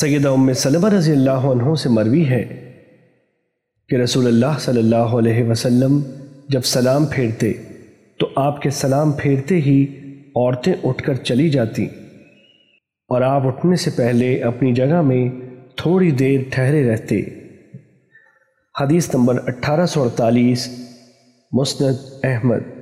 سیدہ ام سلمہ رضی اللہ عنہ سے مروی ہے کہ رسول اللہ صلی اللہ علیہ وسلم جب سلام پھیرتے تو آپ کے سلام پھیرتے ہی عورتیں اٹھ کر چلی جاتی اور آپ اٹھنے سے پہلے اپنی جگہ میں تھوڑی دیر ٹھہرے رہتے۔ حدیث نمبر اٹھارہ سو اڑتالیس، مسند احمد۔